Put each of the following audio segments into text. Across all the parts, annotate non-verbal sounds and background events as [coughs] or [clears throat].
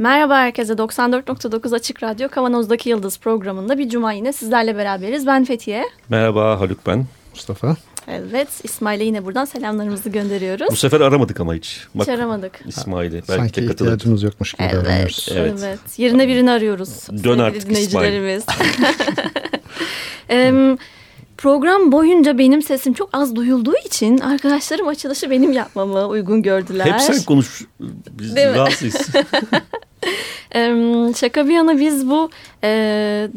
Merhaba herkese 94.9 Açık Radyo Kavanoz'daki Yıldız programında bir cuma yine sizlerle beraberiz. Ben Fethiye. Merhaba Haluk ben. Mustafa. Evet İsmail'e yine buradan selamlarımızı gönderiyoruz. Bu sefer aramadık ama hiç. Bak, hiç aramadık. İsmail'i. Belki Sanki de ihtiyacımız yokmuş gibi evet, davranıyoruz. Evet. evet. Yerine birini arıyoruz. Dön artık dinleyicilerimiz. [laughs] [laughs] İsmail. Program boyunca benim sesim çok az duyulduğu için arkadaşlarım açılışı benim yapmamı uygun gördüler. Hep sen konuş. Biz rahatsız. [laughs] [laughs] şaka bir yana biz bu e,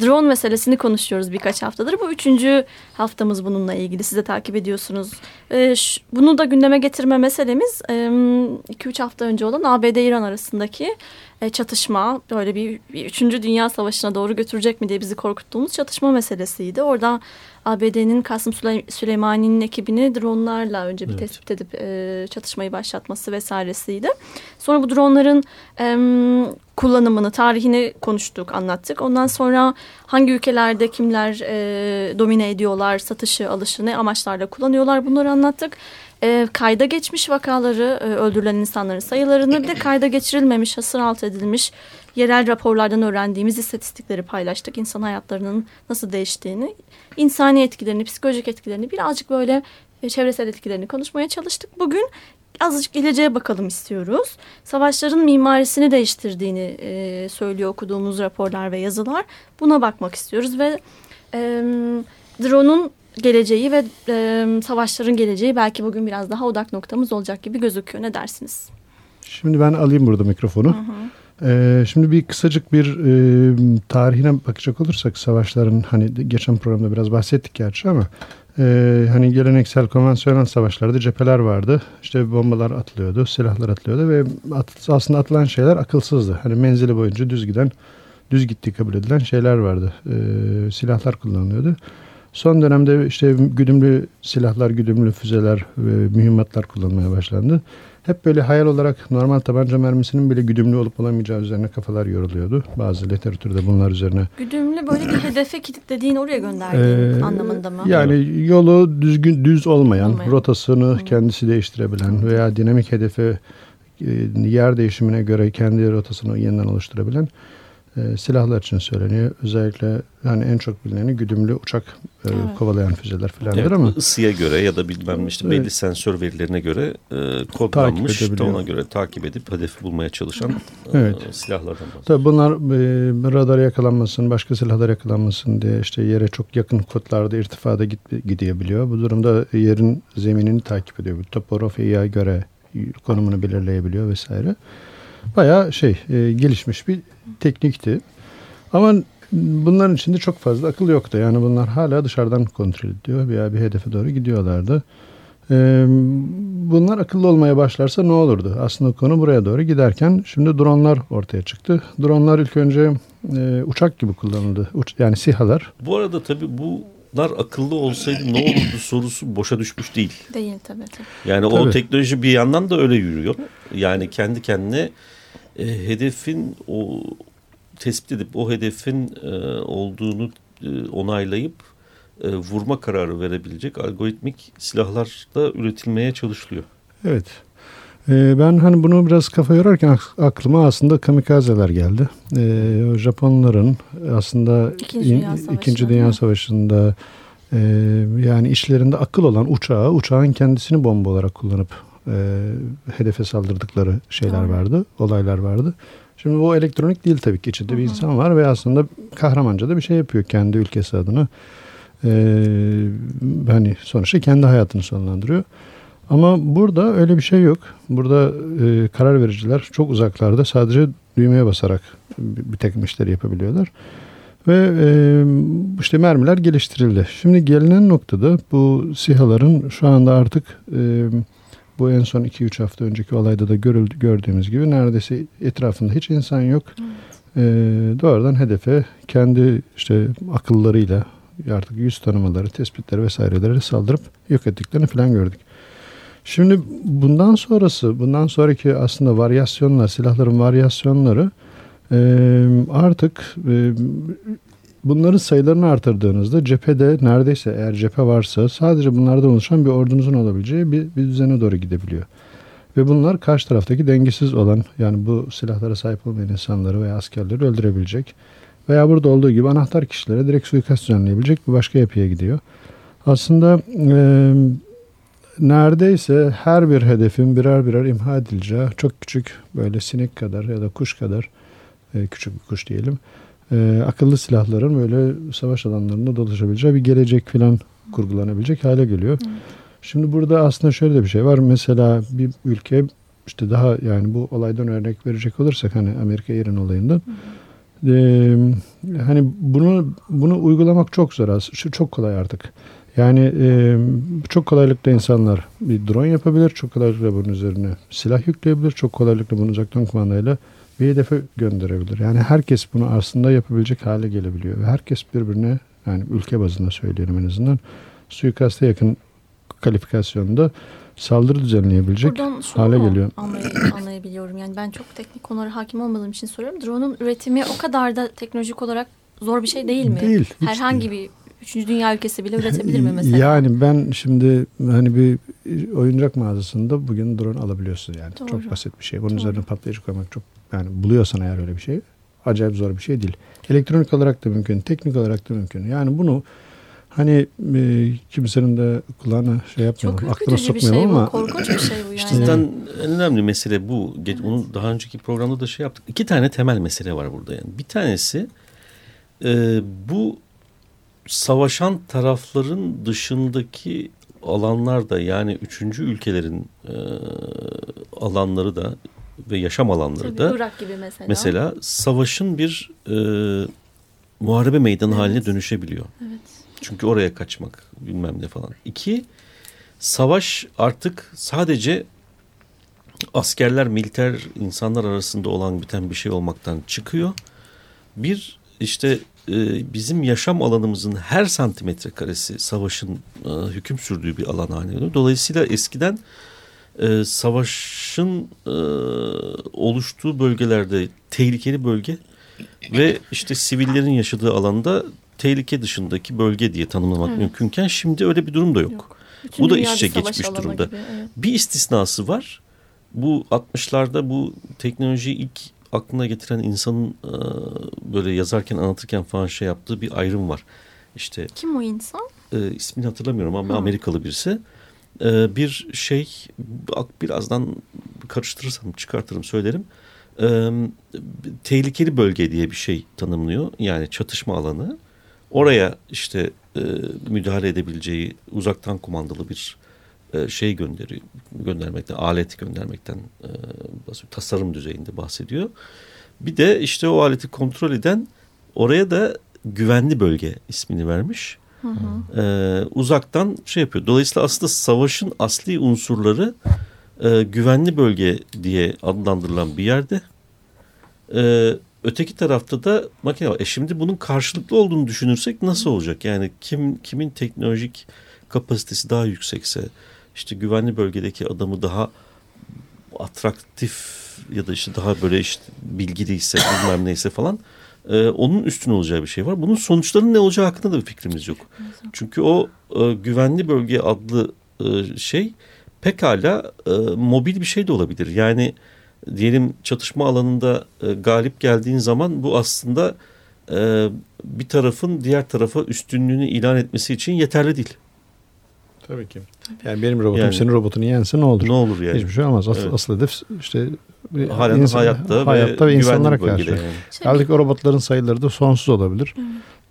drone meselesini konuşuyoruz birkaç haftadır. Bu üçüncü haftamız bununla ilgili. Siz de takip ediyorsunuz. E, şu, bunu da gündeme getirme meselemiz 2-3 e, hafta önce olan ABD-İran arasındaki e, çatışma. Böyle bir, bir üçüncü dünya savaşına doğru götürecek mi diye bizi korkuttuğumuz çatışma meselesiydi. Orada ABD'nin Kasım Süleymani'nin ekibini dronlarla önce bir evet. tespit edip e, çatışmayı başlatması vesairesiydi. Sonra bu dronların e, kullanımını, tarihini konuştuk, anlattık. Ondan sonra hangi ülkelerde kimler e, domine ediyorlar, satışı, alışı, ne amaçlarla kullanıyorlar bunları anlattık. E, kayda geçmiş vakaları, e, öldürülen insanların sayılarını bir de kayda geçirilmemiş, hasır altı edilmiş yerel raporlardan öğrendiğimiz istatistikleri paylaştık. İnsan hayatlarının nasıl değiştiğini, insani etkilerini, psikolojik etkilerini birazcık böyle e, çevresel etkilerini konuşmaya çalıştık. Bugün azıcık geleceğe bakalım istiyoruz. Savaşların mimarisini değiştirdiğini e, söylüyor okuduğumuz raporlar ve yazılar. Buna bakmak istiyoruz ve e, drone'un geleceği ve e, savaşların geleceği belki bugün biraz daha odak noktamız olacak gibi gözüküyor. Ne dersiniz? Şimdi ben alayım burada mikrofonu. Hı hı. Ee, şimdi bir kısacık bir e, tarihine bakacak olursak savaşların hani geçen programda biraz bahsettik gerçi ama e, hani geleneksel konvansiyonel savaşlarda cepheler vardı. İşte bombalar atılıyordu, silahlar atılıyordu ve at, aslında atılan şeyler akılsızdı. Hani menzili boyunca düz giden, düz gittiği kabul edilen şeyler vardı. E, silahlar kullanılıyordu. Son dönemde işte güdümlü silahlar, güdümlü füzeler ve mühimmatlar kullanmaya başlandı hep böyle hayal olarak normal tabanca mermisinin bile güdümlü olup olamayacağı üzerine kafalar yoruluyordu. Bazı literatürde bunlar üzerine. Güdümlü böyle bir hedefe kilitlediğin oraya gönderdiğin ee, anlamında mı? Yani yolu düzgün düz olmayan, olmayan. rotasını hmm. kendisi değiştirebilen veya dinamik hedefe e, yer değişimine göre kendi rotasını yeniden oluşturabilen e, silahlar için söyleniyor. Özellikle yani en çok bilineni güdümlü uçak e, evet. kovalayan füzeler falandır evet, ama. ısıya göre ya da bilmem işte belli evet. sensör verilerine göre e, kodlanmış da ona göre takip edip hedefi bulmaya çalışan e, evet. e, silahlardan bahsediyor. Tabii bunlar e, radar yakalanmasın, başka silahlar yakalanmasın diye işte yere çok yakın kodlarda irtifada git, gidebiliyor. Bu durumda yerin zeminini takip ediyor. Topografiye göre konumunu belirleyebiliyor vesaire. Bayağı şey e, gelişmiş bir teknikti. Ama bunların içinde çok fazla akıl yoktu. Yani bunlar hala dışarıdan kontrol ediyor veya bir hedefe doğru gidiyorlardı. Ee, bunlar akıllı olmaya başlarsa ne olurdu? Aslında konu buraya doğru giderken şimdi dronlar ortaya çıktı. Dronlar ilk önce e, uçak gibi kullanıldı. Uç, yani SİHA'lar. Bu arada tabii bunlar akıllı olsaydı ne olurdu sorusu boşa düşmüş değil. Değil tabii. tabii. Yani tabii. o teknoloji bir yandan da öyle yürüyor. Yani kendi kendine e, hedefin o tespit edip o hedefin e, olduğunu e, onaylayıp e, vurma kararı verebilecek algoritmik silahlar da üretilmeye çalışılıyor. Evet. E, ben hani bunu biraz kafa yorarken aklıma aslında kamikazeler geldi. E, Japonların aslında İkinci Dünya, in, İkinci Dünya Savaşı'nda e, yani işlerinde akıl olan uçağı, uçağın kendisini bomba olarak kullanıp e, hedefe saldırdıkları şeyler Doğru. vardı, olaylar vardı. Şimdi bu elektronik değil tabii ki içinde Hı-hı. bir insan var ve aslında kahramanca da bir şey yapıyor kendi ülkesi adına. Ee, hani sonuçta kendi hayatını sonlandırıyor. Ama burada öyle bir şey yok. Burada e, karar vericiler çok uzaklarda sadece düğmeye basarak bir, bir takım işleri yapabiliyorlar. Ve e, işte mermiler geliştirildi. Şimdi gelinen noktada bu SİHA'ların şu anda artık e, bu en son 2-3 hafta önceki olayda da görüldü, gördüğümüz gibi neredeyse etrafında hiç insan yok. e, doğrudan hedefe kendi işte akıllarıyla artık yüz tanımaları, tespitleri vesaireleri saldırıp yok ettiklerini falan gördük. Şimdi bundan sonrası, bundan sonraki aslında varyasyonlar, silahların varyasyonları artık bunların sayılarını artırdığınızda cephede neredeyse eğer cephe varsa sadece bunlardan oluşan bir ordunuzun olabileceği bir, bir düzene doğru gidebiliyor. Ve bunlar karşı taraftaki dengesiz olan yani bu silahlara sahip olmayan insanları veya askerleri öldürebilecek veya burada olduğu gibi anahtar kişilere direkt suikast düzenleyebilecek bir başka yapıya gidiyor. Aslında e, neredeyse her bir hedefin birer birer imha edileceği çok küçük böyle sinek kadar ya da kuş kadar e, küçük bir kuş diyelim e, akıllı silahların böyle savaş alanlarında dolaşabileceği bir gelecek falan kurgulanabilecek hale geliyor. Evet. Şimdi burada aslında şöyle de bir şey var. Mesela bir ülke işte daha yani bu olaydan örnek verecek olursak hani Amerika İran olayından e, hani bunu bunu uygulamak çok zor az. Şu çok kolay artık. Yani e, çok kolaylıkla insanlar bir drone yapabilir. Çok kolaylıkla bunun üzerine silah yükleyebilir. Çok kolaylıkla bunu uzaktan kumandayla bir hedefe gönderebilir. Yani herkes bunu aslında yapabilecek hale gelebiliyor. Ve herkes birbirine yani ülke bazında söyleyelim en azından suikaste yakın kalifikasyonda saldırı düzenleyebilecek Buradan hale geliyor. Anlay- anlayabiliyorum. Yani ben çok teknik konulara hakim olmadığım için soruyorum. Drone'un üretimi o kadar da teknolojik olarak zor bir şey değil mi? Değil. Herhangi bir Üçüncü dünya ülkesi bile üretebilir mi [laughs] mesela? Yani ben şimdi hani bir oyuncak mağazasında bugün drone alabiliyorsun yani. Doğru. Çok basit bir şey. Bunun Doğru. üzerine patlayıcı koymak çok yani buluyorsan eğer öyle bir şey acayip zor bir şey değil. Elektronik olarak da mümkün, teknik olarak da mümkün. Yani bunu hani e, kimsenin de kulağına şey yapmayalım, Çok aklına sokmayalım şey ama. Bu, korkunç bir şey bu yani. İşte zaten en önemli mesele bu. Evet. Onu daha önceki programda da şey yaptık. İki tane temel mesele var burada yani. Bir tanesi e, bu savaşan tarafların dışındaki alanlarda yani üçüncü ülkelerin e, alanları da ve yaşam alanları Tabii, da Irak gibi mesela. mesela savaşın bir e, muharebe meydanı evet. haline dönüşebiliyor. Evet. Çünkü oraya kaçmak bilmem ne falan. İki, savaş artık sadece askerler, militer insanlar arasında olan biten bir şey olmaktan çıkıyor. Bir, işte e, bizim yaşam alanımızın her santimetre karesi savaşın e, hüküm sürdüğü bir alan haline geliyor. Dolayısıyla eskiden e, savaşın e, oluştuğu bölgelerde tehlikeli bölge ve işte sivillerin yaşadığı alanda tehlike dışındaki bölge diye tanımlamak evet. mümkünken şimdi öyle bir durum da yok. yok. Bu da içe geçmiş durumda. Gibi, evet. Bir istisnası var. Bu 60'larda bu teknolojiyi ilk aklına getiren insanın e, böyle yazarken anlatırken falan şey yaptığı bir ayrım var. İşte Kim o insan? E, ismini hatırlamıyorum ama Hı. Amerikalı birisi. E, bir şey birazdan karıştırırsam çıkartırım söylerim. E, tehlikeli bölge diye bir şey tanımlıyor. Yani çatışma alanı. Oraya işte e, müdahale edebileceği uzaktan kumandalı bir e, şey gönderiyor, göndermekten, alet göndermekten e, tasarım düzeyinde bahsediyor. Bir de işte o aleti kontrol eden oraya da güvenli bölge ismini vermiş. Hı hı. Ee, uzaktan şey yapıyor. Dolayısıyla aslında savaşın asli unsurları e, güvenli bölge diye adlandırılan bir yerde. Ee, öteki tarafta da makine var. E şimdi bunun karşılıklı olduğunu düşünürsek nasıl olacak? Yani kim kimin teknolojik kapasitesi daha yüksekse, işte güvenli bölgedeki adamı daha atraktif ya da işte daha böyle işte bilgiliyse bilmem neyse falan e, onun üstün olacağı bir şey var. Bunun sonuçlarının ne olacağı hakkında da bir fikrimiz yok. Çünkü o e, güvenli bölge adlı e, şey pekala e, mobil bir şey de olabilir. Yani diyelim çatışma alanında e, galip geldiğin zaman bu aslında e, bir tarafın diğer tarafa üstünlüğünü ilan etmesi için yeterli değil. Tabii ki. Yani benim robotum yani, senin robotunu yense ne olur? Ne olur yani? Hiçbir şey olmaz. Asıl, evet. asıl hedef işte Halen insan, hayatta, hayatta ve, ve insanlara karşı. Yani. Halbuki o robotların sayıları da sonsuz olabilir.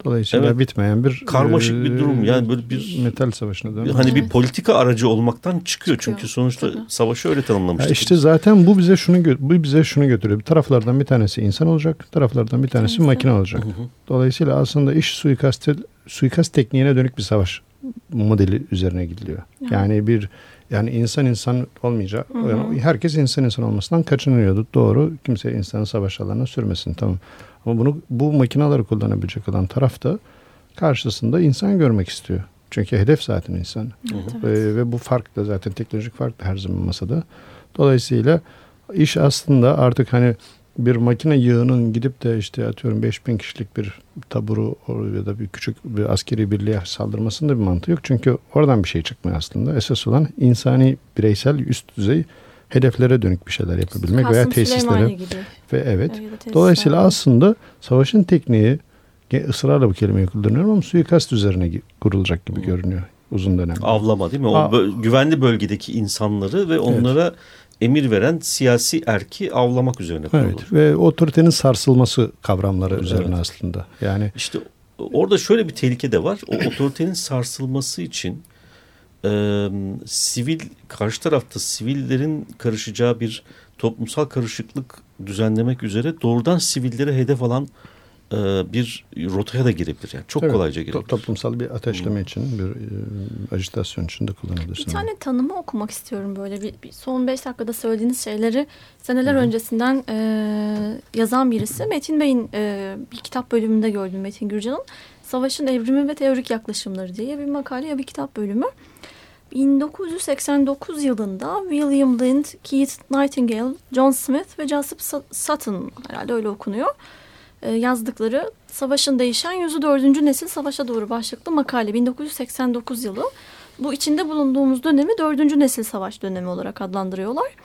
Dolayısıyla evet. bitmeyen bir karmaşık e, bir durum yani böyle bir metal savaşına dönüyor. Hani evet. bir politika aracı olmaktan çıkıyor, çıkıyor. çünkü sonuçta Tabii. savaşı öyle tanımlamıştık. İşte zaten bu bize şunu bu bize şunu götürüyor. Bir taraflardan bir tanesi insan olacak, taraflardan bir tanesi Kendisi. makine olacak. Hı hı. Dolayısıyla aslında iş suikast suikast tekniğine dönük bir savaş modeli üzerine gidiliyor. Yani bir Yani insan insan olmayacak. Yani herkes insan insan olmasından kaçınıyordu. Doğru. Kimse insanı savaş alanına sürmesin. Tamam. Ama bunu bu makineleri kullanabilecek olan taraf da karşısında insan görmek istiyor. Çünkü hedef zaten insan. Ve, ve bu fark da zaten teknolojik fark da her zaman masada. Dolayısıyla iş aslında artık hani bir makine yığının gidip de işte atıyorum 5000 kişilik bir taburu ya da bir küçük bir askeri birliğe saldırmasında bir mantığı yok. Çünkü oradan bir şey çıkmıyor aslında. Esas olan insani, bireysel, üst düzey hedeflere dönük bir şeyler yapabilmek veya Kasım Süleymaniye tesislere. gibi. Ve evet. Da. Dolayısıyla aslında savaşın tekniği ısrarla bu kelimeyi kullanıyorum ama suikast üzerine kurulacak gibi görünüyor uzun dönemde. Avlama değil mi? O Aa. bö- güvenli bölgedeki insanları ve onlara emir veren siyasi erki avlamak üzerine kurulur. Evet ve otoritenin sarsılması kavramları üzerine aslında. Yani İşte orada şöyle bir tehlike de var. O otoritenin sarsılması için e, sivil karşı tarafta sivillerin karışacağı bir toplumsal karışıklık düzenlemek üzere doğrudan sivilleri hedef alan e, bir rotaya da girebilir. Yani çok Evet, kolayca to- girebilir. toplumsal bir ateşleme için, bir e, ajitasyon için de kullanabilirsin. Bir tane tanımı okumak istiyorum böyle bir, bir son beş dakikada söylediğiniz şeyleri seneler öncesinden e, yazan birisi Metin Bey'in e, bir kitap bölümünde gördüm Metin Gürcan'ın Savaşın Evrimi ve Teorik Yaklaşımları diye bir makale ya bir kitap bölümü. 1989 yılında William Lind, Keith Nightingale, John Smith ve Joseph Sutton herhalde öyle okunuyor. E, yazdıkları Savaşın Değişen Yüzü Dördüncü Nesil Savaşa Doğru başlıklı makale 1989 yılı. Bu içinde bulunduğumuz dönemi dördüncü nesil savaş dönemi olarak adlandırıyorlar.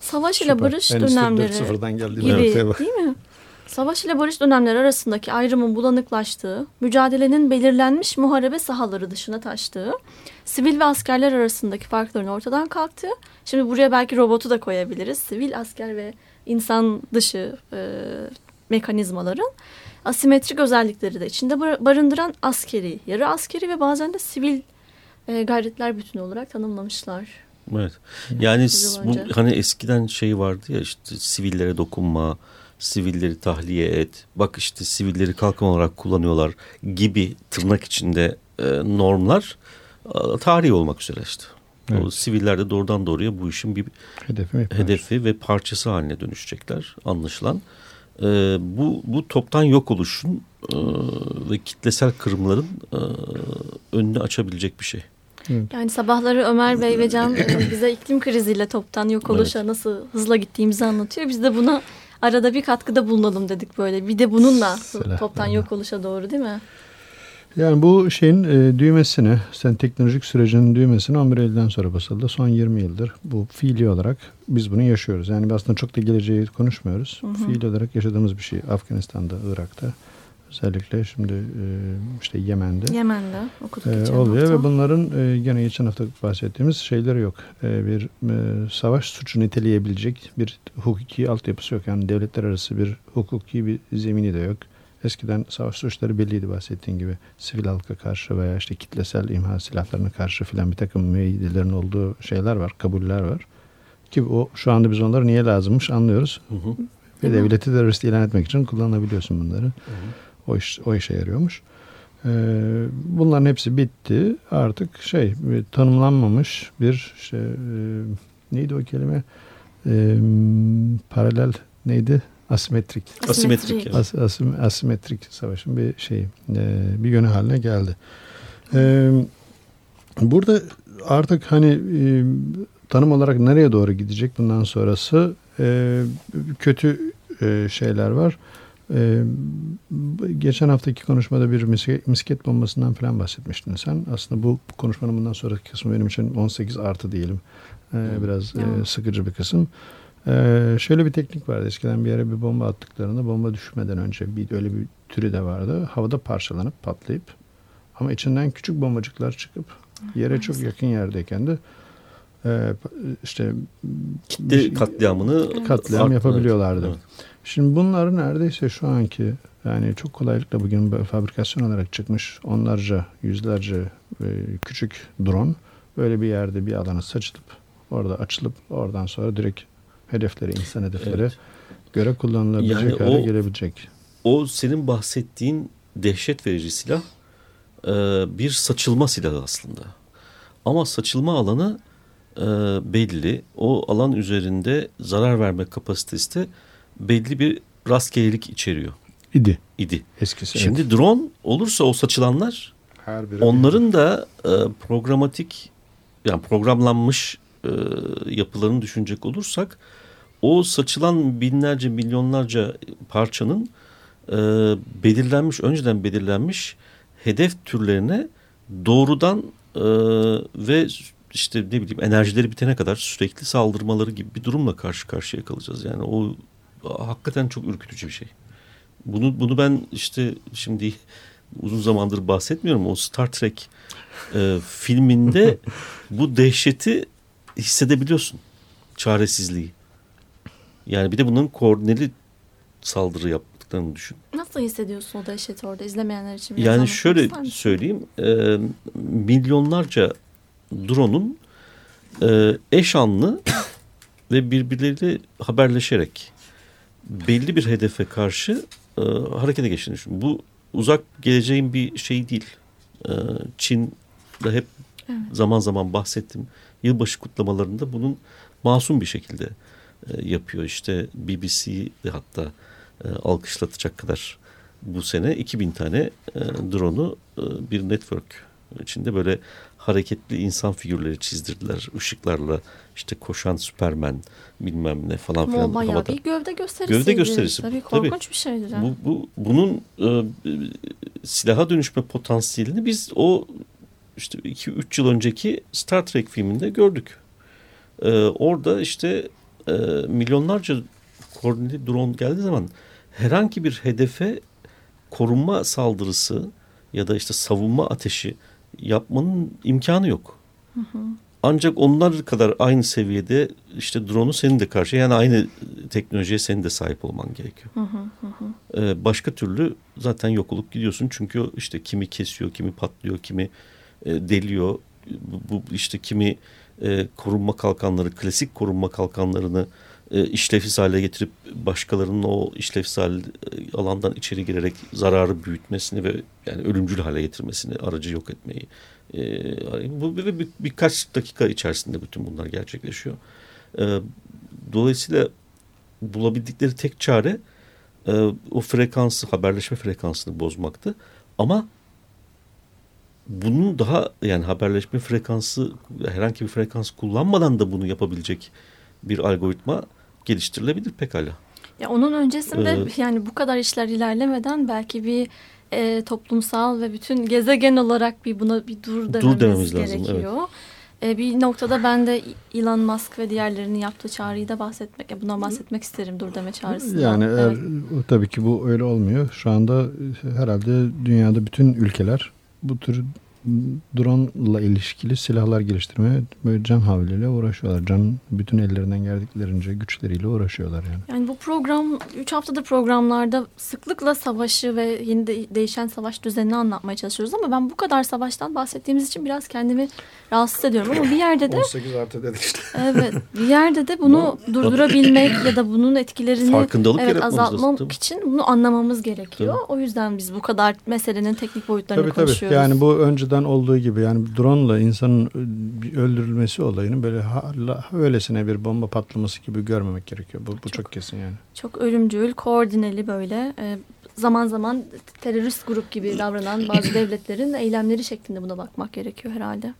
Savaş ile Süper. barış Endüstri dönemleri 4.0'dan geldiği gibi değil mi? Savaş ile barış dönemleri arasındaki ayrımın bulanıklaştığı, mücadelenin belirlenmiş muharebe sahaları dışına taştığı, sivil ve askerler arasındaki farkların ortadan kalktığı, şimdi buraya belki robotu da koyabiliriz. Sivil, asker ve insan dışı e, mekanizmaların asimetrik özellikleri de içinde bar- barındıran askeri, yarı askeri ve bazen de sivil e, gayretler bütünü olarak tanımlamışlar. Evet. Yani bu hani eskiden şey vardı ya işte sivillere dokunma, sivilleri tahliye et. Bak işte sivilleri kalkan olarak kullanıyorlar gibi tırnak içinde e, normlar e, tarihi olmak üzere işte. O Evet. siviller de doğrudan doğruya bu işin bir Hedefi hedefi ve parçası haline dönüşecekler anlaşılan. E, bu bu toptan yok oluşun e, ve kitlesel kırımların e, önünü açabilecek bir şey. Yani sabahları Ömer Bey ve Can e, bize iklim kriziyle toptan yok oluşa nasıl hızla gittiğimizi anlatıyor. Biz de buna arada bir katkıda bulunalım dedik böyle. Bir de bununla Selam. toptan yok oluşa doğru değil mi? Yani bu şeyin e, düğmesini, sen teknolojik sürecinin düğmesini 11 Eylül'den sonra basıldı. Son 20 yıldır bu fiili olarak biz bunu yaşıyoruz. Yani aslında çok da geleceği konuşmuyoruz. Fiili olarak yaşadığımız bir şey. Afganistan'da, Irak'ta özellikle şimdi e, işte Yemen'de. Yemen'de okuduk geçen oluyor hafta. ve bunların e, gene geçen hafta bahsettiğimiz şeyleri yok. E, bir e, savaş suçu niteleyebilecek bir hukuki altyapısı yok. Yani devletler arası bir hukuki bir zemini de yok. Eskiden savaş suçları belliydi bahsettiğin gibi. Sivil halka karşı veya işte kitlesel imha silahlarına karşı filan bir takım müeyyidelerin olduğu şeyler var, kabuller var. Ki o şu anda biz onları niye lazımmış anlıyoruz. Hı hı. Ve devleti terörist ilan etmek için kullanabiliyorsun bunları. O iş o işe yarıyormuş. Ee, bunların hepsi bitti. Artık şey tanımlanmamış bir şey e, neydi o kelime? Ee, paralel neydi? Asimetrik. Asimetrik. As, asim- asimetrik savaşın bir şey e, bir yönü haline geldi. Ee, burada artık hani e, tanım olarak nereye doğru gidecek bundan sonrası e, kötü e, şeyler var. E, geçen haftaki konuşmada bir misket, misket bombasından falan bahsetmiştin sen. Aslında bu, bu konuşmanın bundan sonraki kısmı benim için 18 artı diyelim. E, biraz e, sıkıcı bir kısım. Ee, şöyle bir teknik vardı. Eskiden bir yere bir bomba attıklarında bomba düşmeden önce bir öyle bir türü de vardı. Havada parçalanıp patlayıp ama içinden küçük bombacıklar çıkıp yere çok yakın yerdeyken de e, işte Kitle katliamını katliam farklı- yapabiliyorlardı. Evet. Şimdi bunlar neredeyse şu anki yani çok kolaylıkla bugün fabrikasyon olarak çıkmış onlarca, yüzlerce e, küçük drone böyle bir yerde bir alana saçılıp orada açılıp oradan sonra direkt hedefleri, insan hedefleri Evet. göre kullanılabilecek Yani hale o- gelebilecek. O senin bahsettiğin dehşet verici silah e, bir saçılma silahı aslında. Ama saçılma alanı e, belli. O alan üzerinde zarar verme kapasitesi de belli bir rastgelelik içeriyor idi idi. eskisi. Şimdi evet. drone olursa o saçılanlar her biri onların da e, programatik yani programlanmış e, yapılarını düşünecek olursak o saçılan binlerce milyonlarca parçanın e, belirlenmiş önceden belirlenmiş hedef türlerine doğrudan e, ve işte ne bileyim enerjileri bitene kadar sürekli saldırmaları gibi bir durumla karşı karşıya kalacağız. Yani o hakikaten çok ürkütücü bir şey. Bunu bunu ben işte şimdi uzun zamandır bahsetmiyorum. O Star Trek e, filminde [laughs] bu dehşeti hissedebiliyorsun. Çaresizliği. Yani bir de bunun koordineli saldırı yaptıklarını düşün. Nasıl hissediyorsun o dehşeti orada izlemeyenler için? Yani şöyle söyleyeyim. E, milyonlarca drone'un e, eş anlı [coughs] ve birbirleriyle haberleşerek belli bir hedefe karşı e, harekete geçtiğini düşün. Bu uzak geleceğin bir şey değil. E, Çin'de hep Evet. zaman zaman bahsettim. Yılbaşı kutlamalarında bunun masum bir şekilde e, yapıyor. İşte BBC'de hatta e, alkışlatacak kadar bu sene 2000 tane e, drone'u e, bir network içinde böyle hareketli insan figürleri çizdirdiler. Işıklarla işte koşan Superman bilmem ne falan filan bayağı havada. bir gövde gösterisi. Gövde gösterisi. Tabii Tabii. korkunç bir şeydir. Bu, bu bunun e, silaha dönüşme potansiyelini biz o işte 2-3 yıl önceki Star Trek filminde gördük. E, orada işte e, milyonlarca koordineli drone geldiği zaman herhangi bir hedefe korunma saldırısı ya da işte savunma ateşi yapmanın imkanı yok. Ancak onlar kadar aynı seviyede işte drone'u senin de karşı yani aynı teknolojiye senin de sahip olman gerekiyor. Ee, başka türlü zaten yok olup gidiyorsun. Çünkü işte kimi kesiyor, kimi patlıyor, kimi e, deliyor. Bu, işte kimi e, korunma kalkanları, klasik korunma kalkanlarını e, işlevsiz hale getirip başkalarının o işlevsel e, alandan içeri girerek zararı büyütmesini ve yani ölümcül hale getirmesini, aracı yok etmeyi. Bu ve bir, birkaç dakika içerisinde bütün bunlar gerçekleşiyor. Dolayısıyla bulabildikleri tek çare o frekansı, haberleşme frekansını bozmaktı. Ama bunun daha yani haberleşme frekansı herhangi bir frekans kullanmadan da bunu yapabilecek bir algoritma geliştirilebilir pekala. Ya onun öncesinde Ee, yani bu kadar işler ilerlemeden belki bir e, toplumsal ve bütün gezegen olarak bir buna bir dur dememiz, dememiz lazım, gerekiyor. E, bir noktada ben de Elon Musk ve diğerlerinin yaptığı çağrıyı da bahsetmek, ya bundan bahsetmek isterim dur deme çağrısından. Yani eğer, Evet. tabii ki bu öyle olmuyor. Şu anda herhalde dünyada bütün ülkeler bu tür drone ile ilişkili silahlar geliştirmeye böyle can havliyle uğraşıyorlar. Can bütün ellerinden geldiklerince güçleriyle uğraşıyorlar yani. Yani bu program 3 haftadır programlarda sıklıkla savaşı ve yeni de değişen savaş düzenini anlatmaya çalışıyoruz ama ben bu kadar savaştan bahsettiğimiz için biraz kendimi rahatsız ediyorum ama bir yerde de [laughs] 18 artı dedik işte. evet bir yerde de bunu durdurabilmek ya da bunun etkilerini Farkındalık evet, lazım, azaltmak tabii. için bunu anlamamız gerekiyor. O yüzden biz bu kadar meselenin teknik boyutlarını Tabii tabii. konuşuyoruz. Yani bu önceden olduğu gibi yani drone ile insanın öldürülmesi olayını böyle öylesine bir bomba patlaması gibi görmemek gerekiyor. Bu, bu çok, kesin yani. Çok ölümcül, koordineli böyle e, zaman zaman terörist grup gibi davranan [coughs] bazı devletlerin eylemleri şeklinde buna bakmak gerekiyor herhalde.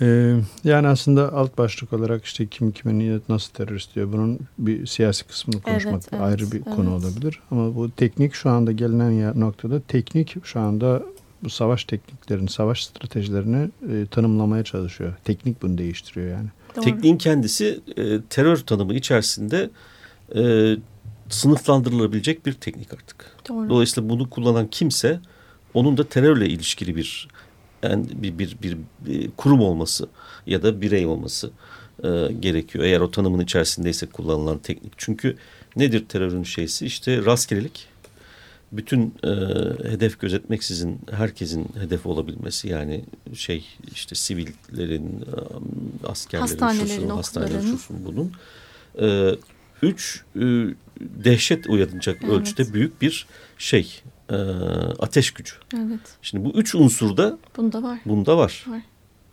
Ee, yani aslında alt başlık olarak işte kim kime niye nasıl terörist diyor. Bunun bir siyasi kısmını konuşmak Evet, evet, ayrı bir konu evet. olabilir. Ama bu teknik şu anda gelinen noktada teknik şu anda bu savaş tekniklerini, savaş stratejilerini e, tanımlamaya çalışıyor. Teknik bunu değiştiriyor yani. Doğru. Tekniğin kendisi e, terör tanımı içerisinde e, sınıflandırılabilecek bir teknik artık. Doğru. Dolayısıyla bunu kullanan kimse onun da terörle ilişkili bir yani bir, bir, bir, bir kurum olması ya da birey olması e, gerekiyor. Eğer o tanımın içerisindeyse kullanılan teknik. Çünkü nedir terörün şeysi? İşte rastgelelik. Bütün e, hedef gözetmeksizin herkesin hedef olabilmesi yani şey işte sivillerin, e, askerlerin, Hastanelerin, şusun, hastanelerin, şusun bunun. E, üç, e, dehşet uyarınacak Evet. ölçüde büyük bir şey e, ateş gücü. Evet. Şimdi bu üç unsur da Bunda var bunda var.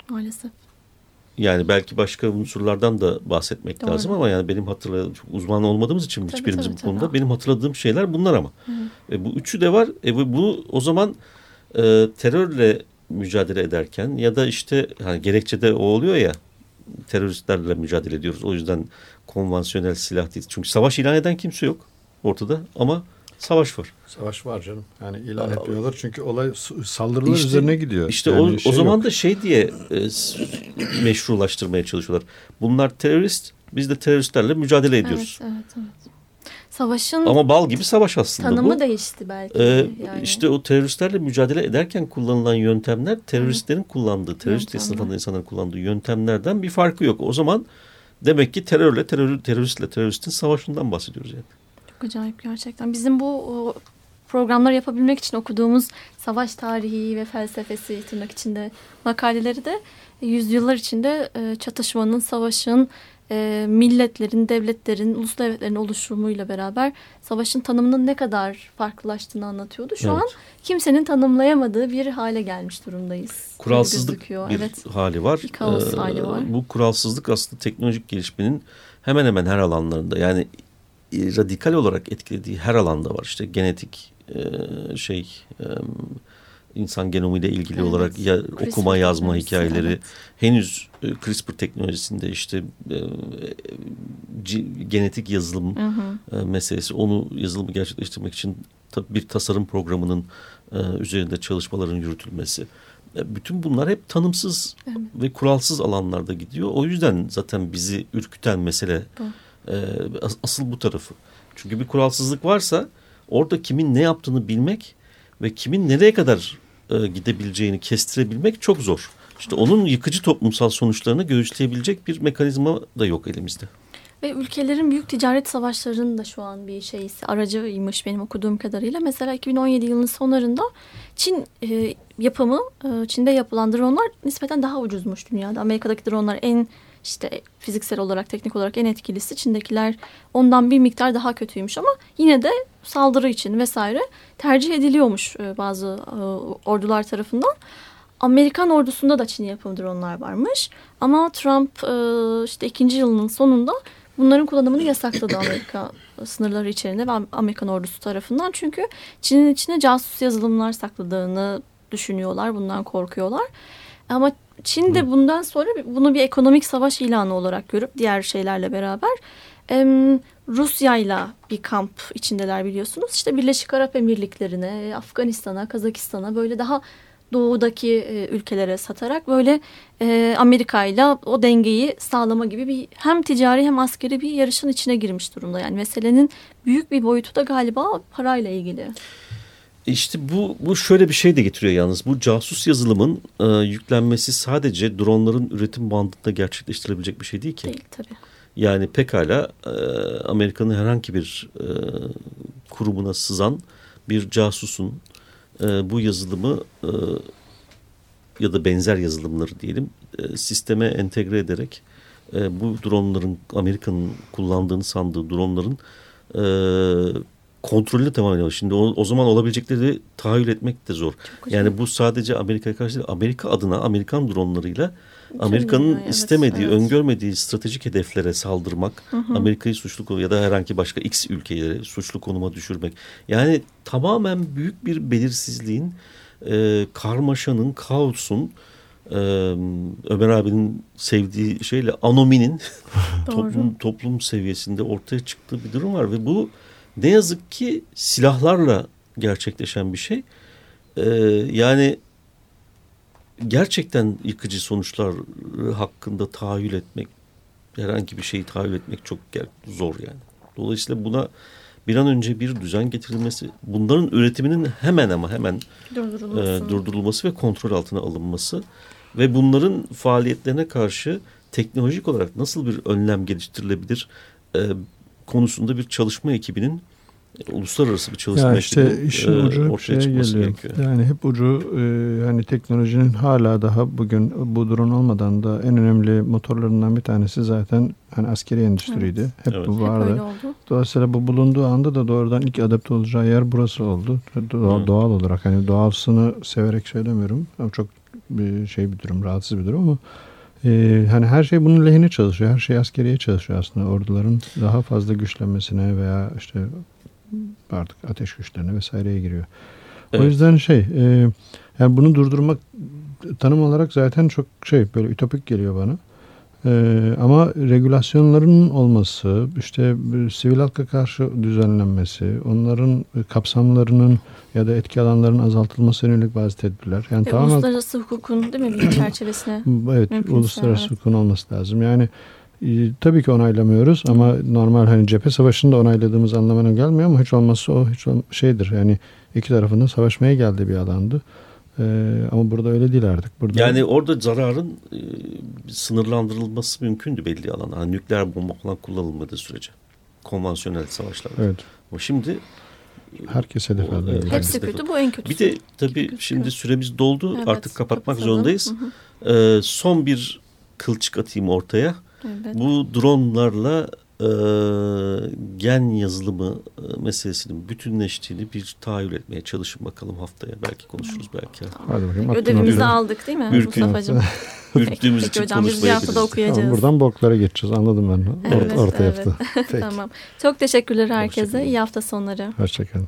maalesef. Yani belki başka unsurlardan da bahsetmek Doğru. lazım ama yani benim hatırladığım çok uzman olmadığımız için Tabii, hiçbirimiz tabii, bu konuda tabii. benim hatırladığım şeyler bunlar ama. E, bu üçü de var. E, bu, bu o zaman e, terörle mücadele ederken ya da işte hani gerekçede o oluyor ya teröristlerle mücadele ediyoruz. O yüzden konvansiyonel silah değil. Çünkü savaş ilan eden kimse yok ortada ama savaş var. Savaş var canım. Yani ilan Aa, etmiyorlar çünkü olay saldırılar İşte- üzerine gidiyor. İşte Yani o, şey o zaman yok. da şey diye e, meşrulaştırmaya çalışıyorlar. Bunlar terörist, biz de teröristlerle mücadele ediyoruz. Evet, evet, evet. Savaşın Ama bal gibi savaş aslında tanımı bu. değişti belki. Ee, yani. İşte o teröristlerle mücadele ederken kullanılan yöntemler teröristlerin kullandığı, terörist sınıfında insanların kullandığı yöntemlerden bir farkı yok. O zaman demek ki terörle, terör, teröristle, teröristin savaşından bahsediyoruz yani. Çok acayip gerçekten. Bizim bu o, programlar yapabilmek için okuduğumuz savaş tarihi ve felsefesi tırnak içinde makaleleri de e, yüzyıllar içinde e, çatışmanın, savaşın, e, milletlerin, devletlerin, ulus devletlerin oluşumuyla beraber savaşın tanımının ne kadar farklılaştığını anlatıyordu. Şu Evet. an kimsenin tanımlayamadığı bir hale gelmiş durumdayız. Kuralsızlık bir Evet. hali var. Bir kaos Ee, hali var. Bu kuralsızlık aslında teknolojik gelişmenin hemen hemen her alanlarında yani radikal olarak etkilediği her alanda var. İşte genetik e, şey e, insan genomiyle ilgili Evet. olarak ya CRISPR okuma yazma hikayeleri evet. henüz e, CRISPR teknolojisinde işte e, genetik yazılım Hı hı. e, meselesi. Onu yazılımı gerçekleştirmek için bir tasarım programının e, üzerinde çalışmaların yürütülmesi. E, bütün bunlar hep tanımsız Evet. ve kuralsız alanlarda gidiyor. O yüzden zaten bizi ürküten mesele Bu. E, as- asıl bu tarafı. Çünkü bir kuralsızlık varsa orada kimin ne yaptığını bilmek ve kimin nereye kadar e, gidebileceğini kestirebilmek çok zor. İşte onun yıkıcı toplumsal sonuçlarını göğüsleyebilecek bir mekanizma da yok elimizde. Ve ülkelerin büyük ticaret savaşlarının da şu an bir şeysi aracıymış benim okuduğum kadarıyla. Mesela 2017 yılının sonlarında Çin e, yapımı, e, Çin'de yapılan dronlar nispeten daha ucuzmuş dünyada. Amerika'daki dronlar en işte fiziksel olarak, teknik olarak en etkilisi. Çin'dekiler ondan bir miktar daha kötüymüş ama yine de saldırı için vesaire tercih ediliyormuş e, bazı e, ordular tarafından. Amerikan ordusunda da Çin yapımı dronlar varmış. Ama Trump e, işte ikinci yılının sonunda bunların kullanımını yasakladı Amerika sınırları içerisinde ve Amerikan ordusu tarafından. Çünkü Çin'in içine casus yazılımlar sakladığını düşünüyorlar. Bundan korkuyorlar. Ama Çin de bundan sonra bunu bir ekonomik savaş ilanı olarak görüp diğer şeylerle beraber em, Rusya'yla bir kamp içindeler biliyorsunuz. İşte Birleşik Arap Emirlikleri'ne, Afganistan'a, Kazakistan'a böyle daha doğudaki e, ülkelere satarak böyle e, Amerika ile o dengeyi sağlama gibi bir hem ticari hem askeri bir yarışın içine girmiş durumda. Yani meselenin büyük bir boyutu da galiba parayla ilgili. İşte bu, bu şöyle bir şey de getiriyor yalnız. Bu casus yazılımın e, yüklenmesi sadece dronların üretim bandında gerçekleştirebilecek bir şey değil ki. Değil tabii. Yani pekala e, Amerika'nın herhangi bir e, kurumuna sızan bir casusun e, bu yazılımı e, ya da benzer yazılımları diyelim e, sisteme entegre ederek e, bu dronların Amerika'nın kullandığını sandığı dronların e, tamamen alıyor. Şimdi o, o zaman olabilecekleri tahayyül etmek de zor. Yani bu sadece Amerika'ya karşı değil, Amerika adına Amerikan dronlarıyla Amerika'nın evet, istemediği, evet. öngörmediği stratejik hedeflere saldırmak, Amerika'yı suçlu ya da herhangi başka X ülkeleri suçlu konuma düşürmek. Yani tamamen büyük bir belirsizliğin, e, karmaşanın, kaosun, e, Ömer abinin sevdiği şeyle anominin [laughs] toplum toplum seviyesinde ortaya çıktığı bir durum var ve bu ne yazık ki silahlarla gerçekleşen bir şey. Ee, yani gerçekten yıkıcı sonuçlar hakkında tahayyül etmek, herhangi bir şeyi tahayyül etmek çok zor yani. Dolayısıyla buna bir an önce bir düzen getirilmesi, bunların üretiminin hemen ama hemen e, Durdurulması. durdurulması ve kontrol altına alınması ve bunların faaliyetlerine karşı teknolojik olarak nasıl bir önlem geliştirilebilir e, konusunda bir çalışma ekibinin e, uluslararası bir çalışma Ya işte ekibinin işin e, ucu hep ortaya çıkması geliyor. gerekiyor. Yani hep ucu e, hani teknolojinin hala daha bugün bu drone olmadan da en önemli motorlarından bir tanesi zaten hani askeri endüstriydi. Hep Evet. bu Hep vardı. öyle oldu. Dolayısıyla bu bulunduğu anda da doğrudan ilk adapte olacağı yer burası oldu. Doğa- Hı. Doğal olarak hani doğasını severek söylemiyorum. Ama çok bir şey bir durum, rahatsız bir durum ama e, hani her şey bunun lehine çalışıyor. Her şey askeriye çalışıyor aslında. Orduların daha fazla güçlenmesine veya işte artık ateş güçlerine vesaireye giriyor. Evet. O yüzden şey e, yani bunu durdurmak tanım olarak zaten çok şey böyle ütopik geliyor bana. Ee, ama regülasyonların olması, işte e, sivil halka karşı düzenlenmesi, onların kapsamlarının ya da etki alanlarının azaltılması yönelik bazı tedbirler. Yani Ve tamamen uluslararası hukukun değil mi bir [clears throat] çerçevesine? evet Mümkünse, uluslararası evet. hukukun olması lazım. Yani e, tabii ki onaylamıyoruz ama normal hani cephe savaşında onayladığımız anlamına gelmiyor ama hiç olmazsa o hiç ol- şeydir. Yani iki tarafın da savaşmaya geldiği bir alandı. Ee, ama burada öyle değil artık. Burada Yani orada zararın e, sınırlandırılması mümkündü belli alana. Hani nükleer bomba falan kullanılmadığı sürece. Konvansiyonel savaşlarda. evet Ama şimdi herkes hedef O, aldı. Yani. Hepsi kötü bu en kötüsü. bir de tabii Çünkü- şimdi süremiz doldu. Evet, Artık kapatmak kapatalım. zorundayız. Hı hı. Ee, son bir kılçık atayım ortaya. Evet. Bu dronlarla e, gen yazılımı e, meselesinin bütünleştiğini bir tahayyül etmeye çalışın bakalım haftaya. Belki konuşuruz belki. Hadi aklına Ödevimizi bir- aldık değil mi Ürkün. Mustafa'cığım? [laughs] Ürktüğümüz için hocam biz bir haftada okuyacağız. Tamam, buradan boklara geçeceğiz. Anladım ben. Or- Evet, orta evet. [laughs] hafta. Tamam. Çok teşekkürler herkese. Hoşçakalın. İyi hafta sonları. Hoşçakalın.